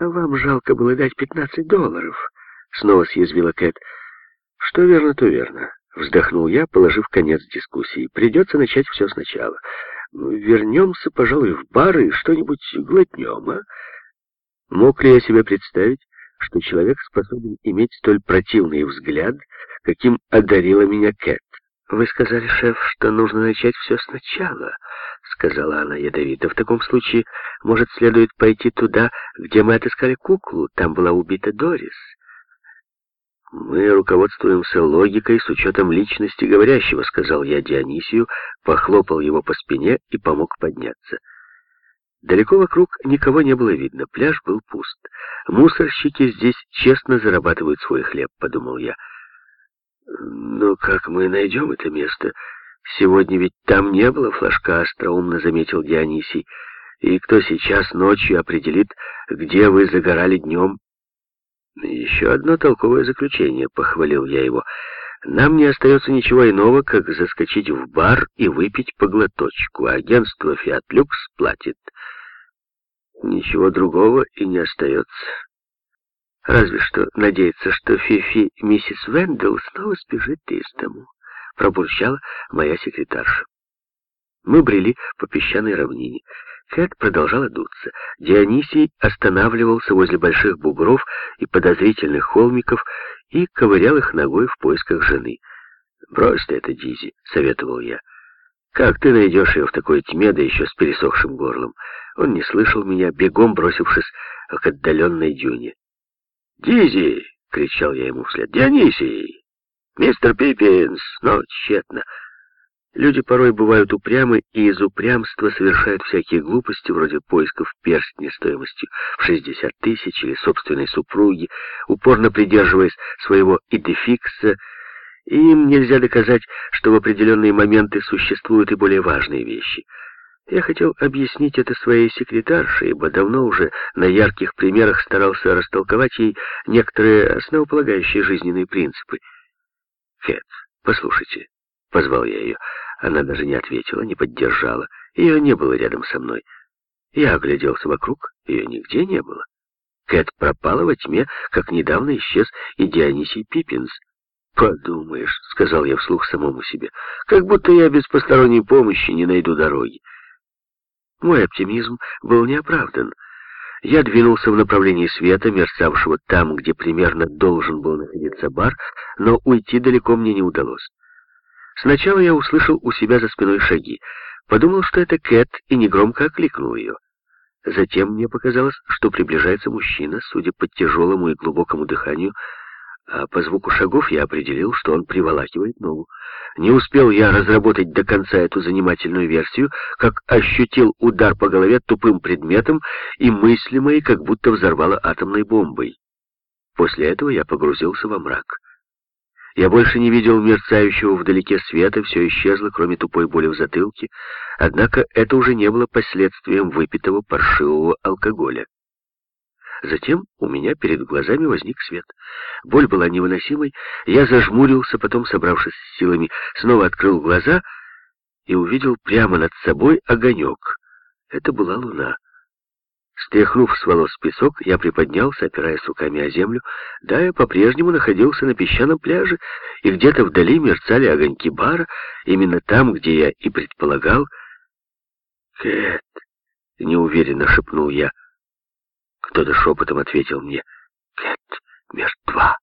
«А вам жалко было дать пятнадцать долларов?» — снова съязвила Кэт. «Что верно, то верно», — вздохнул я, положив конец дискуссии. «Придется начать все сначала. Вернемся, пожалуй, в бар и что-нибудь глотнем, а?» Мог ли я себе представить, что человек способен иметь столь противный взгляд, каким одарила меня Кэт? «Вы сказали, шеф, что нужно начать все сначала», — сказала она ядовито. «В таком случае, может, следует пойти туда, где мы отыскали куклу. Там была убита Дорис». «Мы руководствуемся логикой с учетом личности говорящего», — сказал я Дионисию, похлопал его по спине и помог подняться. Далеко вокруг никого не было видно, пляж был пуст. «Мусорщики здесь честно зарабатывают свой хлеб», — подумал я. «Но как мы найдем это место? Сегодня ведь там не было флажка», — остроумно заметил Дионисий. «И кто сейчас ночью определит, где вы загорали днем?» «Еще одно толковое заключение», — похвалил я его. «Нам не остается ничего иного, как заскочить в бар и выпить по глоточку. Агентство «Фиатлюкс» платит. Ничего другого и не остается. Разве что надеяться, что Фифи миссис Вендел снова сбежит из дому», — пробурчала моя секретарша. Мы брели по песчаной равнине. Кэт продолжала дуться. Дионисий останавливался возле больших бугров и подозрительных холмиков и ковырял их ногой в поисках жены. «Брось ты это, Дизи», — советовал я. «Как ты найдешь ее в такой тьме, да еще с пересохшим горлом?» Он не слышал меня, бегом бросившись к отдаленной дюне. «Дизи!» — кричал я ему вслед. «Дионисий! Мистер Пиппинс!» Но тщетно. Люди порой бывают упрямы и из упрямства совершают всякие глупости, вроде поисков перстня стоимостью в 60 тысяч или собственной супруги, упорно придерживаясь своего идефикса, и им нельзя доказать, что в определенные моменты существуют и более важные вещи. Я хотел объяснить это своей секретарше, ибо давно уже на ярких примерах старался растолковать ей некоторые основополагающие жизненные принципы. «Кэт, послушайте», — позвал я ее. Она даже не ответила, не поддержала. Ее не было рядом со мной. Я огляделся вокруг, ее нигде не было. Кэт пропала во тьме, как недавно исчез и Дионисий Пиппинс. «Подумаешь», — сказал я вслух самому себе, — «как будто я без посторонней помощи не найду дороги». Мой оптимизм был неоправдан. Я двинулся в направлении света, мерцавшего там, где примерно должен был находиться бар, но уйти далеко мне не удалось. Сначала я услышал у себя за спиной шаги. Подумал, что это Кэт, и негромко окликнул ее. Затем мне показалось, что приближается мужчина, судя по тяжелому и глубокому дыханию, а по звуку шагов я определил, что он приволакивает ногу. Не успел я разработать до конца эту занимательную версию, как ощутил удар по голове тупым предметом, и мысли мои как будто взорвало атомной бомбой. После этого я погрузился во мрак. Я больше не видел мерцающего вдалеке света, все исчезло, кроме тупой боли в затылке, однако это уже не было последствием выпитого паршивого алкоголя. Затем у меня перед глазами возник свет. Боль была невыносимой, я зажмурился, потом, собравшись с силами, снова открыл глаза и увидел прямо над собой огонек. Это была луна. Стряхнув с волос песок, я приподнялся, опираясь руками о землю. Да, я по-прежнему находился на песчаном пляже, и где-то вдали мерцали огоньки бара, именно там, где я и предполагал. «Кэт!» — неуверенно шепнул я. Кто-то шепотом ответил мне. «Кэт мертва!»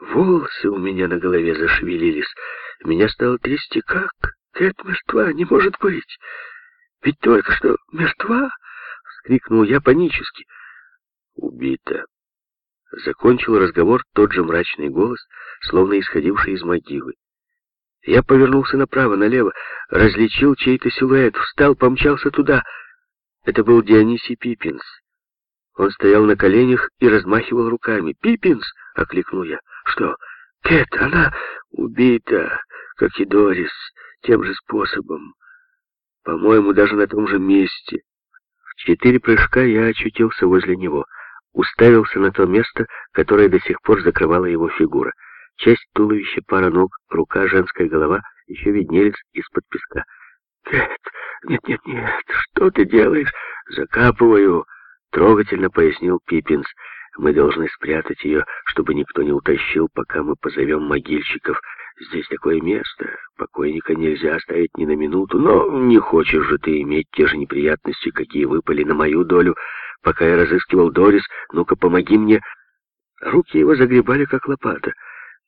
Волосы у меня на голове зашевелились. Меня стало трясти. «Как? Кэт мертва? Не может быть! Ведь только что мертва!» Крикнул я панически. «Убита!» Закончил разговор тот же мрачный голос, словно исходивший из могилы. Я повернулся направо, налево, различил чей-то силуэт, встал, помчался туда. Это был Дионисий Пиппинс. Он стоял на коленях и размахивал руками. «Пиппинс!» — окликнул я. «Что? Кэт, она убита, как и Дорис, тем же способом. По-моему, даже на том же месте четыре прыжка я очутился возле него, уставился на то место, которое до сих пор закрывала его фигура. Часть туловища, пара ног, рука, женская голова еще виднелись из-под песка. «Кэт, нет-нет-нет, что ты делаешь?» «Закапываю», Трогательно пояснил Пиппинс. Мы должны спрятать ее, чтобы никто не утащил, пока мы позовем могильщиков. Здесь такое место, покойника нельзя оставить ни на минуту. Но не хочешь же ты иметь те же неприятности, какие выпали на мою долю, пока я разыскивал Дорис. Ну-ка, помоги мне. Руки его загребали, как лопата.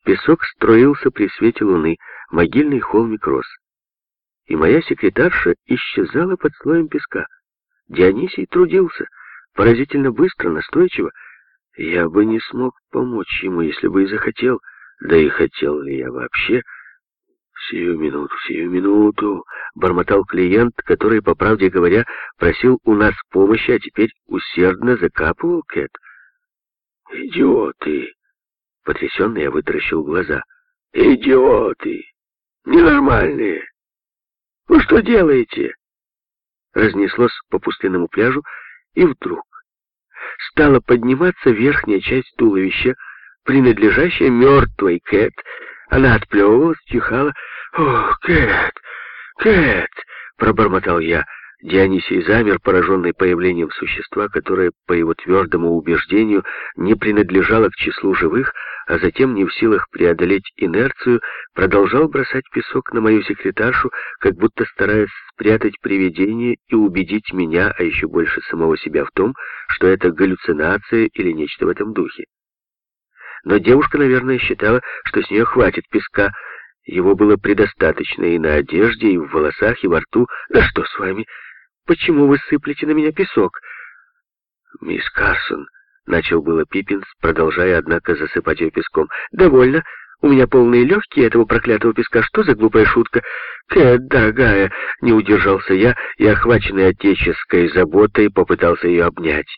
Песок строился при свете луны, могильный холмик рос. И моя секретарша исчезала под слоем песка. Дионисий трудился, поразительно быстро, настойчиво. Я бы не смог помочь ему, если бы и захотел. Да и хотел ли я вообще? «Сию минуту, сию минуту», — бормотал клиент, который, по правде говоря, просил у нас помощи, а теперь усердно закапывал Кэт. «Идиоты!» Потрясенно я вытаращил глаза. «Идиоты! Ненормальные! Вы что делаете?» Разнеслось по пустынному пляжу, и вдруг стала подниматься верхняя часть туловища, принадлежащая мертвой Кэт. Она отплевывалась, чихала. «О, Кэт! Кэт!» — пробормотал я. Дионисий замер, пораженный появлением существа, которое, по его твердому убеждению, не принадлежало к числу живых, а затем, не в силах преодолеть инерцию, продолжал бросать песок на мою секретаршу, как будто стараясь спрятать привидение и убедить меня, а еще больше самого себя в том, что это галлюцинация или нечто в этом духе. Но девушка, наверное, считала, что с нее хватит песка, его было предостаточно и на одежде, и в волосах, и во рту. Да что с вами? Почему вы сыплете на меня песок?» «Мисс Карсон», — начал было Пиппинс, продолжая, однако, засыпать ее песком. «Довольно. У меня полные легкие этого проклятого песка. Что за глупая шутка? Кэт, дорогая!» — не удержался я и, охваченный отеческой заботой, попытался ее обнять.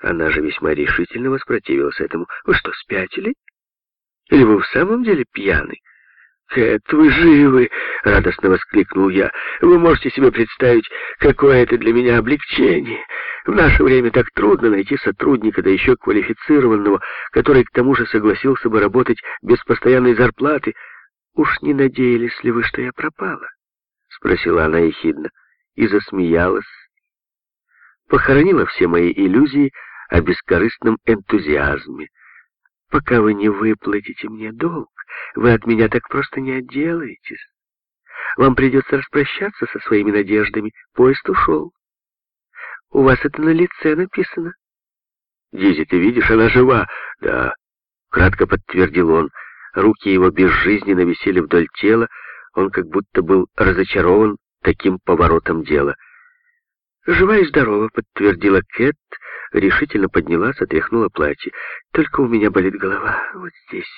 Она же весьма решительно воспротивилась этому. «Вы что, спятили? Или вы в самом деле пьяны?» «Кэт, вы живы!» — радостно воскликнул я. «Вы можете себе представить, какое это для меня облегчение. В наше время так трудно найти сотрудника, да еще квалифицированного, который к тому же согласился бы работать без постоянной зарплаты. Уж не надеялись ли вы, что я пропала?» — спросила она ехидно и засмеялась. Похоронила все мои иллюзии о бескорыстном энтузиазме. «Пока вы не выплатите мне долг, вы от меня так просто не отделаетесь. Вам придется распрощаться со своими надеждами. Поезд ушел. У вас это на лице написано. Дизи, ты видишь, она жива. Да, кратко подтвердил он. Руки его безжизненно висели вдоль тела. Он как будто был разочарован таким поворотом дела. «Жива и здорова», — подтвердила Кэт, решительно поднялась, отряхнула платье. «Только у меня болит голова, вот здесь».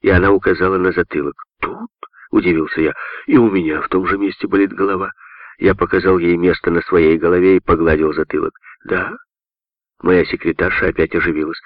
И она указала на затылок. «Тут?» — удивился я. «И у меня в том же месте болит голова». Я показал ей место на своей голове и погладил затылок. «Да?» Моя секретарша опять оживилась.